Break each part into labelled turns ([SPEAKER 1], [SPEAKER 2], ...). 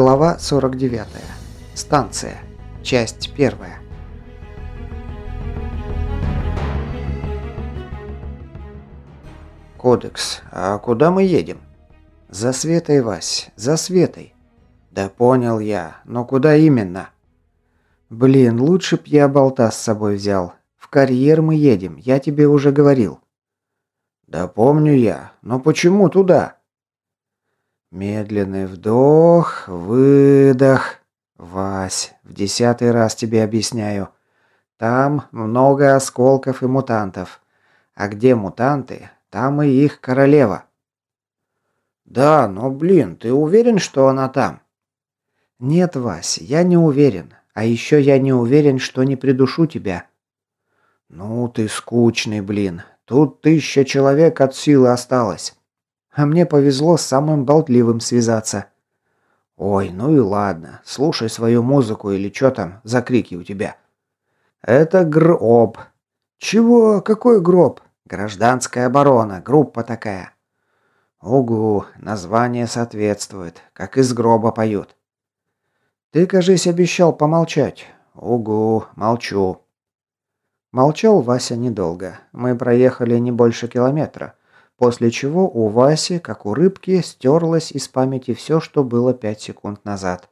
[SPEAKER 1] Глава 49. Станция. Часть 1.
[SPEAKER 2] Кодекс. А куда мы едем?
[SPEAKER 1] За Светой, Вась, за Светой.
[SPEAKER 2] Да понял я, но куда именно?
[SPEAKER 1] Блин, лучше б я болта с собой взял. В карьер мы едем, я тебе уже говорил.
[SPEAKER 2] Да помню я, но почему туда?
[SPEAKER 1] Медленный вдох, выдох. Вась, в десятый раз тебе объясняю. Там много осколков и мутантов. А где мутанты, там и их королева.
[SPEAKER 2] Да, но блин, ты уверен, что она там?
[SPEAKER 1] Нет, Вась, я не уверен. А еще я не уверен, что не придушу тебя.
[SPEAKER 2] Ну ты скучный, блин. Тут тысяча человек от силы осталось.
[SPEAKER 1] А мне повезло с самым болтливым связаться.
[SPEAKER 2] Ой, ну и ладно. Слушай свою музыку или что там за крики у тебя. Это гроб.
[SPEAKER 1] Чего? Какой гроб? Гражданская оборона, группа такая.
[SPEAKER 2] Угу, название соответствует, как из гроба поют.
[SPEAKER 1] Ты, кажись, обещал помолчать.
[SPEAKER 2] Угу, молчу.
[SPEAKER 1] Молчал Вася недолго. Мы проехали не больше километра после чего у Васи, как у рыбки, стерлось из памяти все, что было пять секунд назад.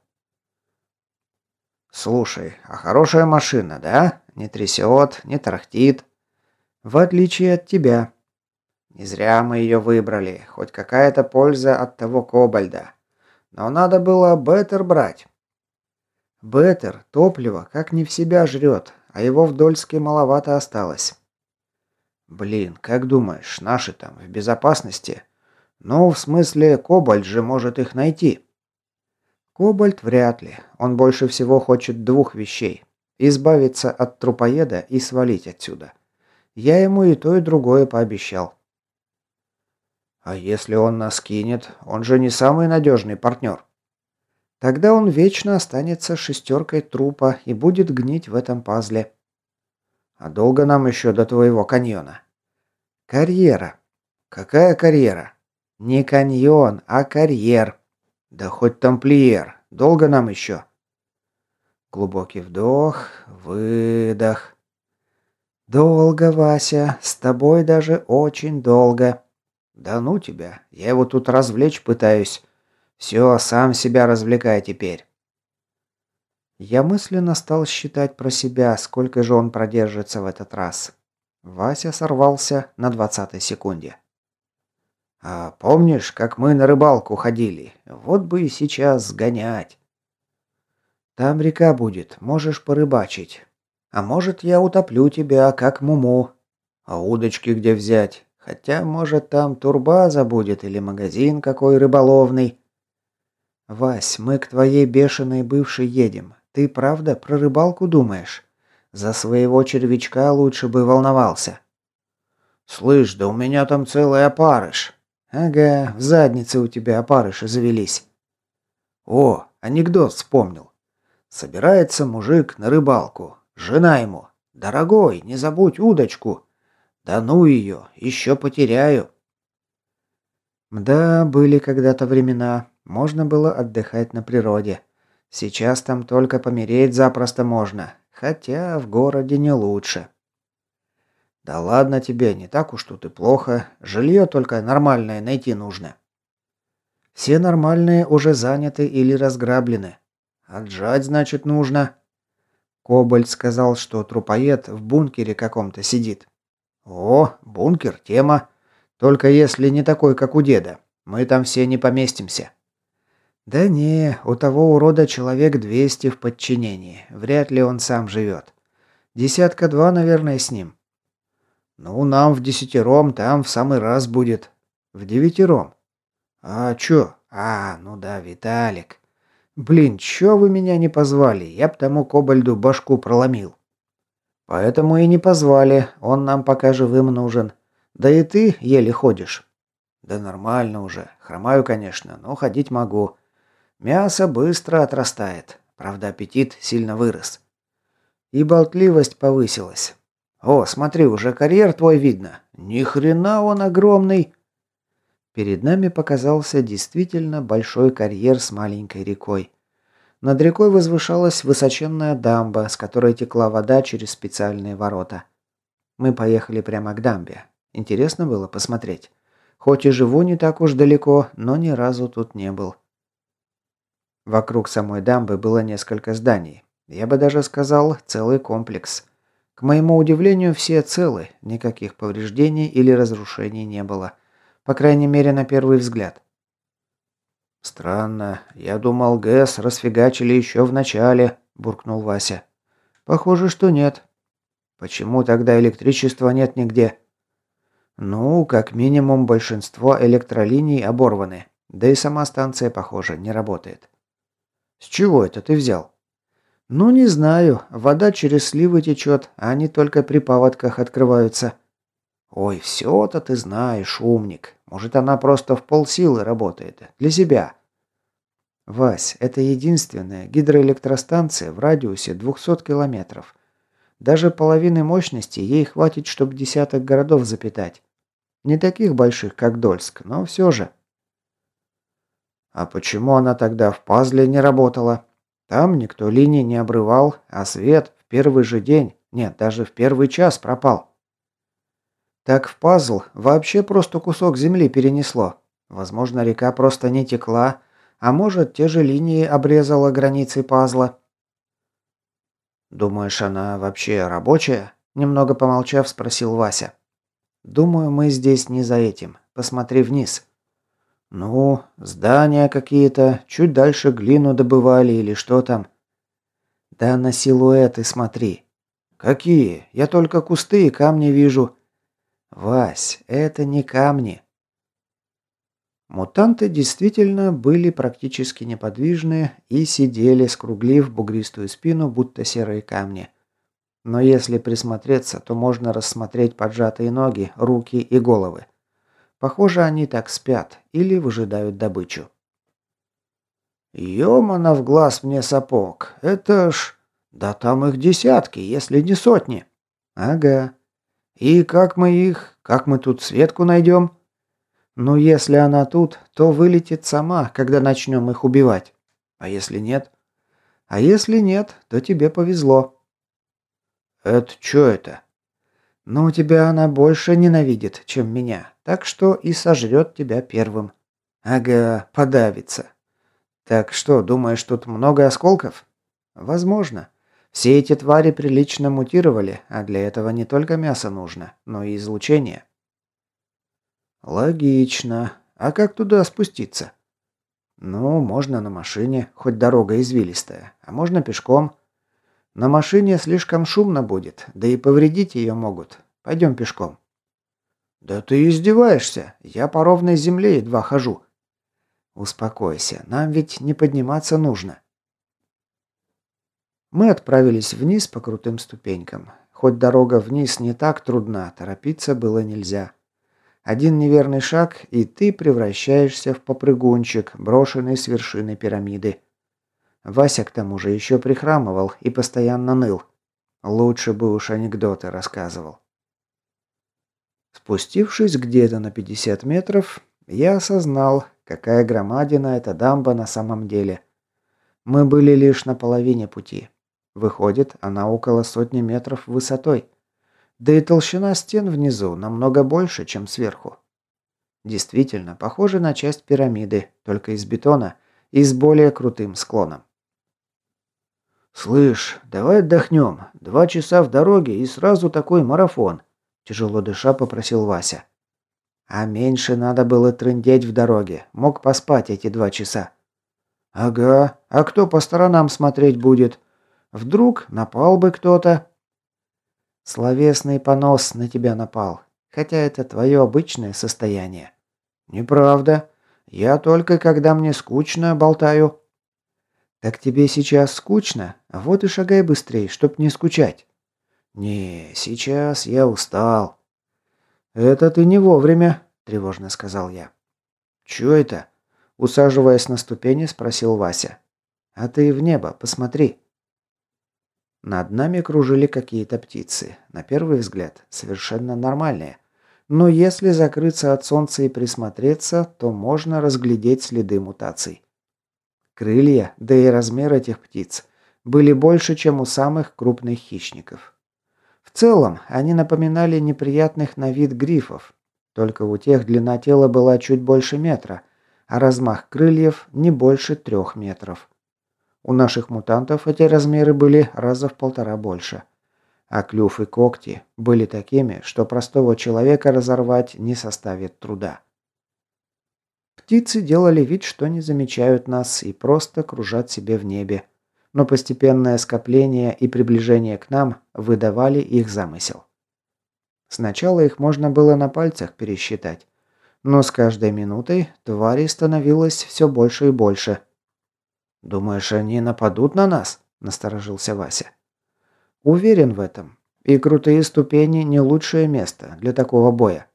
[SPEAKER 2] «Слушай, а хорошая машина, да? Не трясет, не тарахтит?»
[SPEAKER 1] «В отличие от тебя».
[SPEAKER 2] «Не зря мы ее выбрали. Хоть какая-то польза от того кобальда. Но надо было Беттер брать».
[SPEAKER 1] «Беттер топливо как не в себя жрет, а его в Дольске маловато осталось».
[SPEAKER 2] Блин, как думаешь, наши там в безопасности? Ну, в смысле, Кобальт же может их найти.
[SPEAKER 1] Кобальт вряд ли. Он больше всего хочет двух вещей. Избавиться от трупоеда и свалить отсюда. Я ему и то, и другое пообещал.
[SPEAKER 2] А если он нас кинет, он же не самый надежный партнер.
[SPEAKER 1] Тогда он вечно останется шестеркой трупа и будет гнить в этом пазле.
[SPEAKER 2] А долго нам еще до твоего каньона?
[SPEAKER 1] Карьера.
[SPEAKER 2] Какая карьера?
[SPEAKER 1] Не каньон, а карьер.
[SPEAKER 2] Да хоть тамплиер. Долго нам еще?
[SPEAKER 1] Глубокий вдох, выдох. Долго, Вася, с тобой даже очень долго.
[SPEAKER 2] Да ну тебя, я его тут развлечь пытаюсь. Все, сам себя развлекай теперь.
[SPEAKER 1] Я мысленно стал считать про себя, сколько же он продержится в этот раз. Вася сорвался на двадцатой секунде.
[SPEAKER 2] «А помнишь, как мы на рыбалку ходили? Вот бы и сейчас сгонять».
[SPEAKER 1] «Там река будет, можешь порыбачить. А может, я утоплю тебя, как Муму.
[SPEAKER 2] А удочки где взять?
[SPEAKER 1] Хотя, может, там турбаза будет или магазин какой рыболовный». «Вась, мы к твоей бешеной бывшей едем. Ты правда про рыбалку думаешь? За своего червячка лучше бы волновался.
[SPEAKER 2] Слышь, да у меня там целый опарыш.
[SPEAKER 1] Ага, в заднице у тебя опарыши завелись.
[SPEAKER 2] О, анекдот вспомнил. Собирается мужик на рыбалку. Жена ему. «Дорогой, не забудь удочку». «Да ну ее, еще потеряю».
[SPEAKER 1] Да, были когда-то времена. Можно было отдыхать на природе. Сейчас там только помереть запросто можно, хотя в городе не лучше.
[SPEAKER 2] Да ладно тебе, не так уж тут и плохо. Жилье только нормальное найти нужно.
[SPEAKER 1] Все нормальные уже заняты или разграблены.
[SPEAKER 2] Отжать, значит, нужно.
[SPEAKER 1] Кобальт сказал, что трупоед в бункере каком-то сидит.
[SPEAKER 2] О, бункер, тема. Только если не такой, как у деда. Мы там все не поместимся.
[SPEAKER 1] Да не, у того урода человек 200 в подчинении. Вряд ли он сам живет. Десятка два, наверное, с ним.
[SPEAKER 2] Ну, нам в десятером там в самый раз будет.
[SPEAKER 1] В девятером.
[SPEAKER 2] А чё? А, ну да, Виталик.
[SPEAKER 1] Блин, чё вы меня не позвали? Я б тому кобальду башку проломил. Поэтому и не позвали. Он нам пока живым нужен. Да и ты еле ходишь.
[SPEAKER 2] Да нормально уже. Хромаю, конечно, но ходить могу. Мясо быстро отрастает. Правда, аппетит сильно вырос.
[SPEAKER 1] И болтливость повысилась.
[SPEAKER 2] О, смотри, уже карьер твой видно. Ни хрена он огромный.
[SPEAKER 1] Перед нами показался действительно большой карьер с маленькой рекой. Над рекой возвышалась высоченная дамба, с которой текла вода через специальные ворота. Мы поехали прямо к дамбе. Интересно было посмотреть. Хоть и живу не так уж далеко, но ни разу тут не был. Вокруг самой дамбы было несколько зданий. Я бы даже сказал, целый комплекс. К моему удивлению, все целы, никаких повреждений или разрушений не было. По крайней мере, на первый взгляд.
[SPEAKER 2] «Странно. Я думал, ГЭС расфигачили еще в начале», – буркнул Вася.
[SPEAKER 1] «Похоже, что нет».
[SPEAKER 2] «Почему тогда электричества нет нигде?»
[SPEAKER 1] «Ну, как минимум, большинство электролиний оборваны. Да и сама станция, похоже, не работает».
[SPEAKER 2] «С чего это ты взял?»
[SPEAKER 1] «Ну, не знаю. Вода через сливы течет, а они только при паводках открываются».
[SPEAKER 2] «Ой, все-то ты знаешь, умник. Может, она просто в полсилы работает. Для себя».
[SPEAKER 1] «Вась, это единственная гидроэлектростанция в радиусе 200 километров. Даже половины мощности ей хватит, чтобы десяток городов запитать. Не таких больших, как Дольск, но все же».
[SPEAKER 2] «А почему она тогда в пазле не работала?» Там никто линии не обрывал, а свет в первый же день, нет, даже в первый час пропал.
[SPEAKER 1] Так в пазл вообще просто кусок земли перенесло. Возможно, река просто не текла, а может, те же линии обрезала границы пазла.
[SPEAKER 2] «Думаешь, она вообще рабочая?» Немного помолчав, спросил Вася.
[SPEAKER 1] «Думаю, мы здесь не за этим. Посмотри вниз».
[SPEAKER 2] «Ну, здания какие-то, чуть дальше глину добывали или что там?»
[SPEAKER 1] «Да на силуэты смотри».
[SPEAKER 2] «Какие? Я только кусты и камни вижу».
[SPEAKER 1] «Вась, это не камни». Мутанты действительно были практически неподвижны и сидели, скруглив бугристую спину, будто серые камни. Но если присмотреться, то можно рассмотреть поджатые ноги, руки и головы. Похоже, они так спят или выжидают добычу.
[SPEAKER 2] «Ёмана в глаз мне сапог! Это ж... Да там их десятки, если не сотни!»
[SPEAKER 1] «Ага.
[SPEAKER 2] И как мы их... Как мы тут Светку найдем?»
[SPEAKER 1] «Ну, если она тут, то вылетит сама, когда начнем их убивать.
[SPEAKER 2] А если нет?»
[SPEAKER 1] «А если нет, то тебе повезло».
[SPEAKER 2] «Это что это?»
[SPEAKER 1] «Ну, тебя она больше ненавидит, чем меня так что и сожрет тебя первым.
[SPEAKER 2] Ага, подавится.
[SPEAKER 1] Так что, думаешь, тут много осколков? Возможно. Все эти твари прилично мутировали, а для этого не только мясо нужно, но и излучение.
[SPEAKER 2] Логично. А как туда спуститься?
[SPEAKER 1] Ну, можно на машине, хоть дорога извилистая, а можно пешком. На машине слишком шумно будет, да и повредить ее могут. Пойдем пешком.
[SPEAKER 2] «Да ты издеваешься! Я по ровной земле едва хожу!»
[SPEAKER 1] «Успокойся, нам ведь не подниматься нужно». Мы отправились вниз по крутым ступенькам. Хоть дорога вниз не так трудна, торопиться было нельзя. Один неверный шаг, и ты превращаешься в попрыгунчик, брошенный с вершины пирамиды. Вася к тому же еще прихрамывал и постоянно ныл. Лучше бы уж анекдоты рассказывал. Спустившись где-то на 50 метров, я осознал, какая громадина эта дамба на самом деле. Мы были лишь на половине пути. Выходит, она около сотни метров высотой. Да и толщина стен внизу намного больше, чем сверху. Действительно, похоже на часть пирамиды, только из бетона и с более крутым склоном.
[SPEAKER 2] «Слышь, давай отдохнем. Два часа в дороге и сразу такой марафон.
[SPEAKER 1] Тяжело дыша попросил Вася. А меньше надо было трындеть в дороге. Мог поспать эти два часа.
[SPEAKER 2] Ага. А кто по сторонам смотреть будет? Вдруг напал бы кто-то?
[SPEAKER 1] Словесный понос на тебя напал. Хотя это твое обычное состояние.
[SPEAKER 2] Неправда. Я только когда мне скучно болтаю.
[SPEAKER 1] Так тебе сейчас скучно? Вот и шагай быстрее, чтоб не скучать.
[SPEAKER 2] «Не, сейчас я устал».
[SPEAKER 1] «Это ты не вовремя», – тревожно сказал я.
[SPEAKER 2] «Чё это?» – усаживаясь на ступени, спросил Вася.
[SPEAKER 1] «А ты в небо посмотри». Над нами кружили какие-то птицы. На первый взгляд, совершенно нормальные. но если закрыться от солнца и присмотреться, то можно разглядеть следы мутаций. Крылья, да и размер этих птиц, были больше, чем у самых крупных хищников. Целом, они напоминали неприятных на вид грифов, только у тех длина тела была чуть больше метра, а размах крыльев не больше трех метров. У наших мутантов эти размеры были раза в полтора больше – а клюв и когти были такими, что простого человека разорвать не составит труда. Птицы делали вид, что не замечают нас и просто кружат себе в небе, но постепенное скопление и приближение к нам выдавали их замысел. Сначала их можно было на пальцах пересчитать, но с каждой минутой тварей становилось все больше и больше. «Думаешь, они нападут на нас?» – насторожился Вася. Уверен в этом. И крутые ступени не лучшее место для такого боя.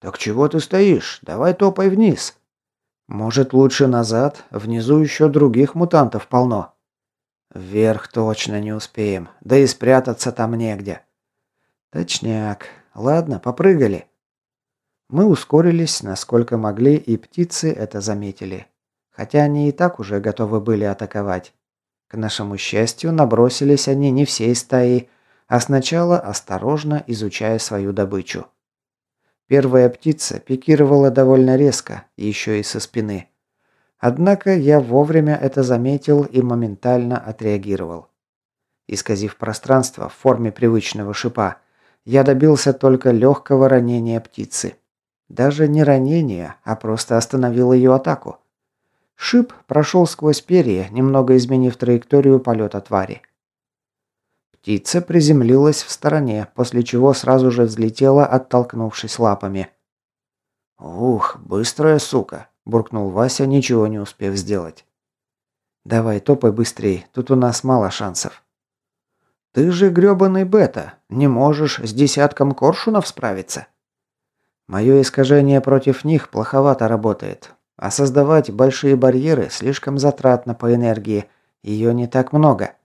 [SPEAKER 1] Так чего ты стоишь? Давай топай вниз. Может, лучше назад? Внизу еще других мутантов полно. Вверх точно не успеем. Да и спрятаться там негде. Точняк. Ладно, попрыгали. Мы ускорились, насколько могли, и птицы это заметили. Хотя они и так уже готовы были атаковать. К нашему счастью, набросились они не всей стаей, а сначала осторожно изучая свою добычу. Первая птица пикировала довольно резко, еще и со спины. Однако я вовремя это заметил и моментально отреагировал. Исказив пространство в форме привычного шипа, я добился только легкого ранения птицы. Даже не ранения, а просто остановил ее атаку. Шип прошел сквозь перья, немного изменив траекторию полета твари. Птица приземлилась в стороне, после чего сразу же взлетела, оттолкнувшись лапами. «Ух, быстрая сука!» – буркнул Вася, ничего не успев сделать. «Давай, топай быстрей, тут у нас мало шансов». «Ты же грёбаный бета, не можешь с десятком коршунов справиться?» «Мое искажение против них плоховато работает. А создавать большие барьеры слишком затратно по энергии, ее не так много.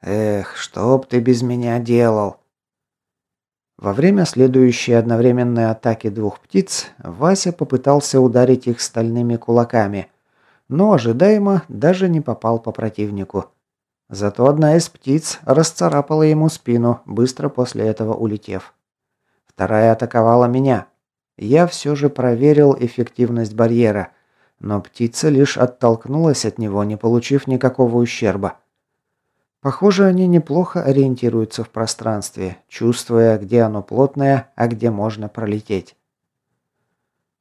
[SPEAKER 1] Эх, что б ты без меня делал? Во время следующей одновременной атаки двух птиц Вася попытался ударить их стальными кулаками, но ожидаемо даже не попал по противнику. Зато одна из птиц расцарапала ему спину, быстро после этого улетев. Вторая атаковала меня, я все же проверил эффективность барьера, но птица лишь оттолкнулась от него, не получив никакого ущерба. Похоже, они неплохо ориентируются в пространстве, чувствуя, где оно плотное, а где можно пролететь.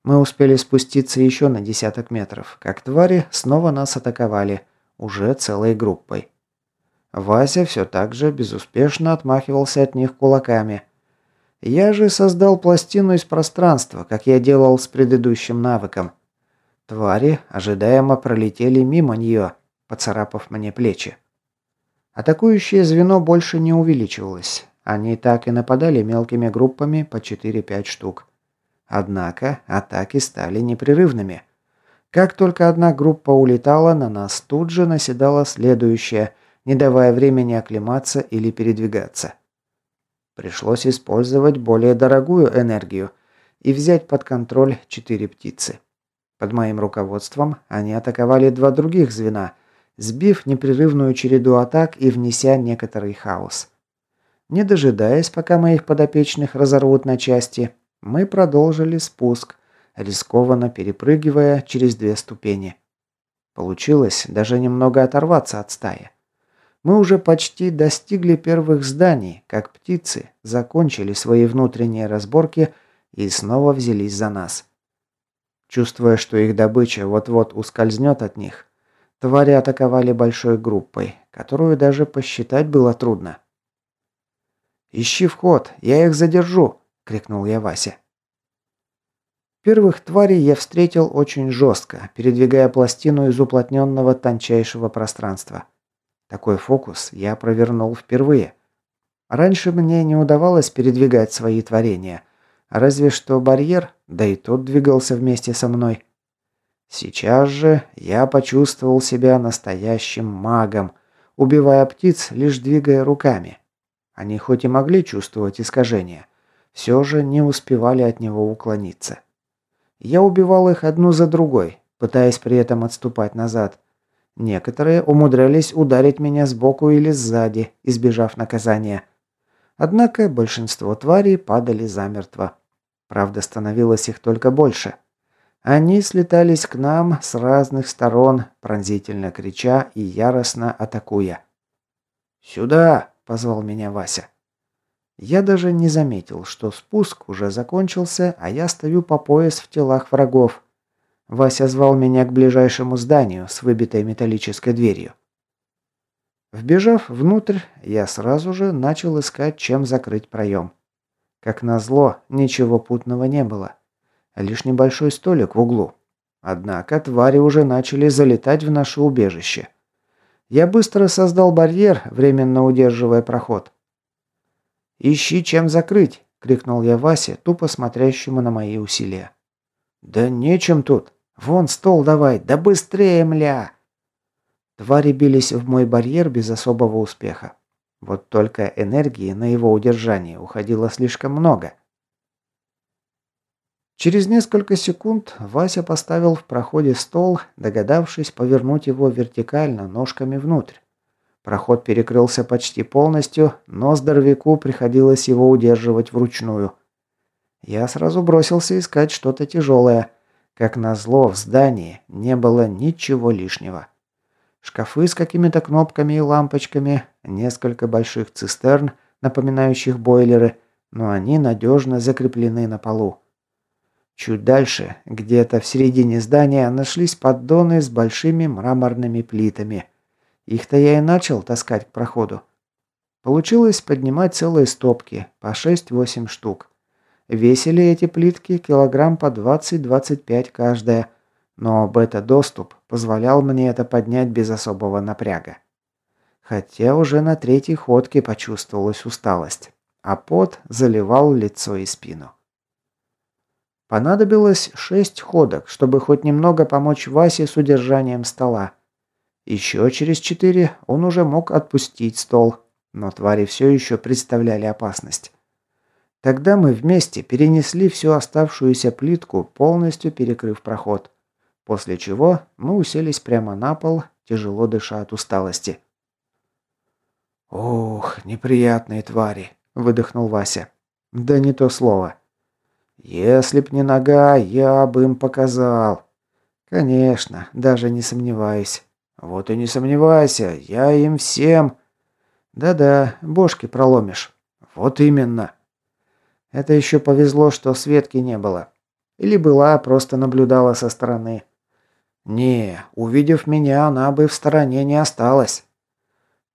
[SPEAKER 1] Мы успели спуститься еще на десяток метров, как твари снова нас атаковали, уже целой группой. Вася все так же безуспешно отмахивался от них кулаками – я же создал пластину из пространства, как я делал с предыдущим навыком. Твари ожидаемо пролетели мимо нее, поцарапав мне плечи. Атакующее звено больше не увеличивалось. Они так и нападали мелкими группами по 4-5 штук. Однако атаки стали непрерывными. Как только одна группа улетала, на нас тут же наседала следующая, не давая времени оклематься или передвигаться. Пришлось использовать более дорогую энергию и взять под контроль четыре птицы. Под моим руководством они атаковали два других звена, сбив непрерывную череду атак и внеся некоторый хаос. Не дожидаясь, пока моих подопечных разорвут на части, мы продолжили спуск, рискованно перепрыгивая через две ступени. Получилось даже немного оторваться от стаи. Мы уже почти достигли первых зданий, как птицы закончили свои внутренние разборки и снова взялись за нас. Чувствуя, что их добыча вот-вот ускользнет от них, твари атаковали большой группой, которую даже посчитать было трудно. «Ищи вход, я их задержу!» – крикнул я Васе. Первых тварей я встретил очень жестко, передвигая пластину из уплотненного тончайшего пространства – такой фокус я провернул впервые. Раньше мне не удавалось передвигать свои творения, разве что барьер, да и тот двигался вместе со мной. Сейчас же я почувствовал себя настоящим магом, убивая птиц, лишь двигая руками. Они хоть и могли чувствовать искажения, все же не успевали от него уклониться. Я убивал их одну за другой, пытаясь при этом отступать назад. Некоторые умудрялись ударить меня сбоку или сзади, избежав наказания. Однако большинство тварей падали замертво. Правда, становилось их только больше. Они слетались к нам с разных сторон, пронзительно крича и яростно атакуя. «Сюда!» – позвал меня Вася. Я даже не заметил, что спуск уже закончился, а я стою по пояс в телах врагов. Вася звал меня к ближайшему зданию с выбитой металлической дверью. Вбежав внутрь, я сразу же начал искать, чем закрыть проем. Как назло, ничего путного не было. Лишь небольшой столик в углу. Однако твари уже начали залетать в наше убежище. Я быстро создал барьер, временно удерживая проход. «Ищи, чем закрыть!» – крикнул я Васе, тупо смотрящему на мои усилия. «Да нечем тут! Вон стол давай! Да быстрее, мля!» Твари бились в мой барьер без особого успеха. Вот только энергии на его удержание уходило слишком много. Через несколько секунд Вася поставил в проходе стол, догадавшись повернуть его вертикально ножками внутрь. Проход перекрылся почти полностью, но здоровяку приходилось его удерживать вручную. Я сразу бросился искать что-то тяжелое. Как назло, в здании не было ничего лишнего. Шкафы с какими-то кнопками и лампочками, несколько больших цистерн, напоминающих бойлеры, но они надежно закреплены на полу. Чуть дальше, где-то в середине здания, нашлись поддоны с большими мраморными плитами – их-то я и начал таскать к проходу. Получилось поднимать целые стопки, по 6-8 штук. Весили эти плитки килограмм по 20-25 каждая, но бета-доступ позволял мне это поднять без особого напряга. Хотя уже на третьей ходке почувствовалась усталость, а пот заливал лицо и спину. Понадобилось шесть ходок, чтобы хоть немного помочь Васе с удержанием стола. Еще через четыре он уже мог отпустить стол, но твари все еще представляли опасность. Тогда мы вместе перенесли всю оставшуюся плитку, полностью перекрыв проход. После чего мы уселись прямо на пол, тяжело дыша от усталости. «Ох, неприятные твари!» – выдохнул Вася. «Да не то слово. Если б не нога, я бы им показал. Конечно, даже не сомневаюсь. «Вот и не сомневайся, я им всем...» «Да-да, бошки проломишь». «Вот именно». Это еще повезло, что Светки не было. Или была, просто наблюдала со стороны. Не, увидев меня, она бы в стороне не осталась.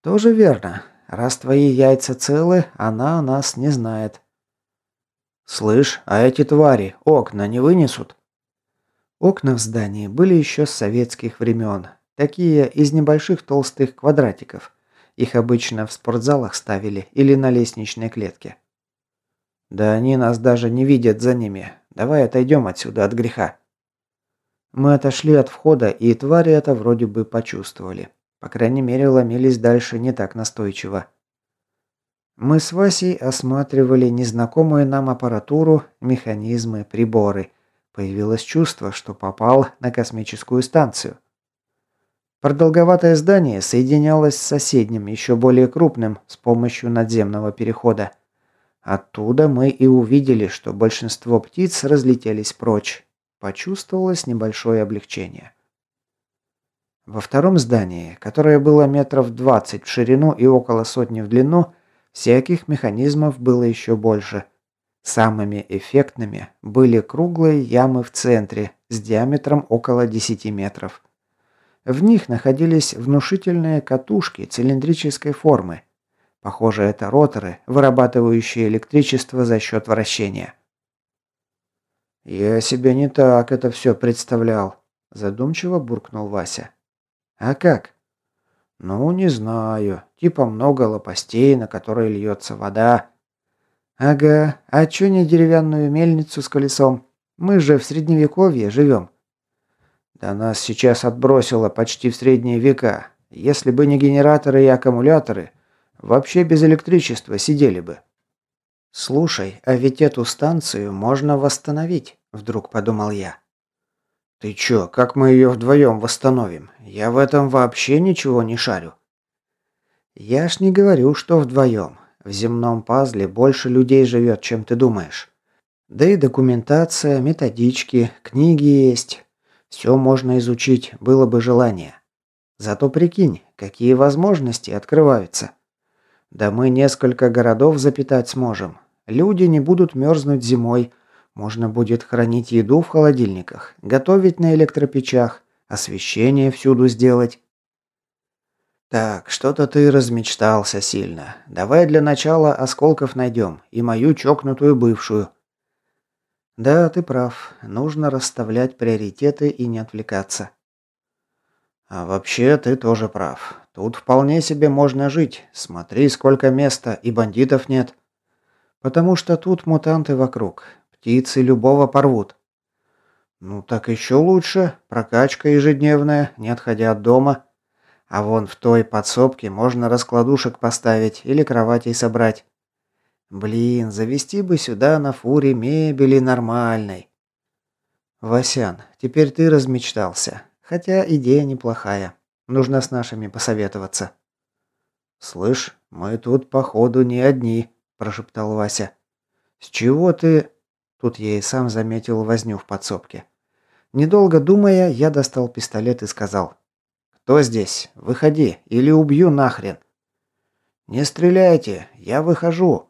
[SPEAKER 1] Тоже верно. Раз твои яйца целы, она нас не знает. Слышь, а эти твари окна не вынесут? Окна в здании были еще с советских времен, Такие из небольших толстых квадратиков. Их обычно в спортзалах ставили или на лестничной клетке. Да они нас даже не видят за ними. Давай отойдем отсюда от греха. Мы отошли от входа, и твари это вроде бы почувствовали. По крайней мере, ломились дальше не так настойчиво. Мы с Васей осматривали незнакомую нам аппаратуру, механизмы, приборы. Появилось чувство, что попал на космическую станцию. Продолговатое здание соединялось с соседним, еще более крупным, с помощью надземного перехода. Оттуда мы и увидели, что большинство птиц разлетелись прочь. Почувствовалось небольшое облегчение. Во втором здании, которое было метров 20 в ширину и около сотни в длину, всяких механизмов было еще больше. Самыми эффектными были круглые ямы в центре с диаметром около 10 метров. В них находились внушительные катушки цилиндрической формы. Похоже, это роторы, вырабатывающие электричество за счет вращения. «Я себе не так это все представлял», – задумчиво буркнул Вася. «А как?» «Ну, не знаю. Типа много лопастей, на которые льется вода». «Ага. А чё не деревянную мельницу с колесом? Мы же в средневековье живем. Да нас сейчас отбросило почти в средние века. Если бы не генераторы и аккумуляторы, вообще без электричества сидели бы. Слушай, а ведь эту станцию можно восстановить, вдруг подумал я.
[SPEAKER 2] Ты чё, как мы ее вдвоем восстановим? Я в этом вообще ничего не шарю.
[SPEAKER 1] Я ж не говорю, что вдвоем. В земном пазле больше людей живет, чем ты думаешь. Да и документация, методички, книги есть. Все можно изучить, было бы желание. Зато прикинь, какие возможности открываются. Да мы несколько городов запитать сможем. Люди не будут мерзнуть зимой, можно будет хранить еду в холодильниках, готовить на электропечах, освещение всюду сделать. Так, что-то ты размечтался сильно. Давай для начала осколков найдем и мою чокнутую бывшую. Да, ты прав. Нужно расставлять приоритеты и не отвлекаться.
[SPEAKER 2] А вообще ты тоже прав. Тут вполне себе можно жить. Смотри, сколько места и бандитов нет.
[SPEAKER 1] Потому что тут мутанты вокруг. Птицы любого порвут.
[SPEAKER 2] Ну так еще лучше. Прокачка ежедневная, не отходя от дома. А вон в той подсобке можно раскладушек поставить или кроватей собрать.
[SPEAKER 1] Блин, завести бы сюда на фуре мебели нормальной. Васян, теперь ты размечтался. Хотя идея неплохая. Нужно с нашими посоветоваться.
[SPEAKER 2] Слышь, мы тут походу не одни, прошептал Вася. С чего ты Тут я и сам заметил возню в подсобке. Недолго думая, я достал пистолет и сказал. «Кто здесь? Выходи, или убью нахрен!» «Не стреляйте, я выхожу!»